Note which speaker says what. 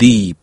Speaker 1: the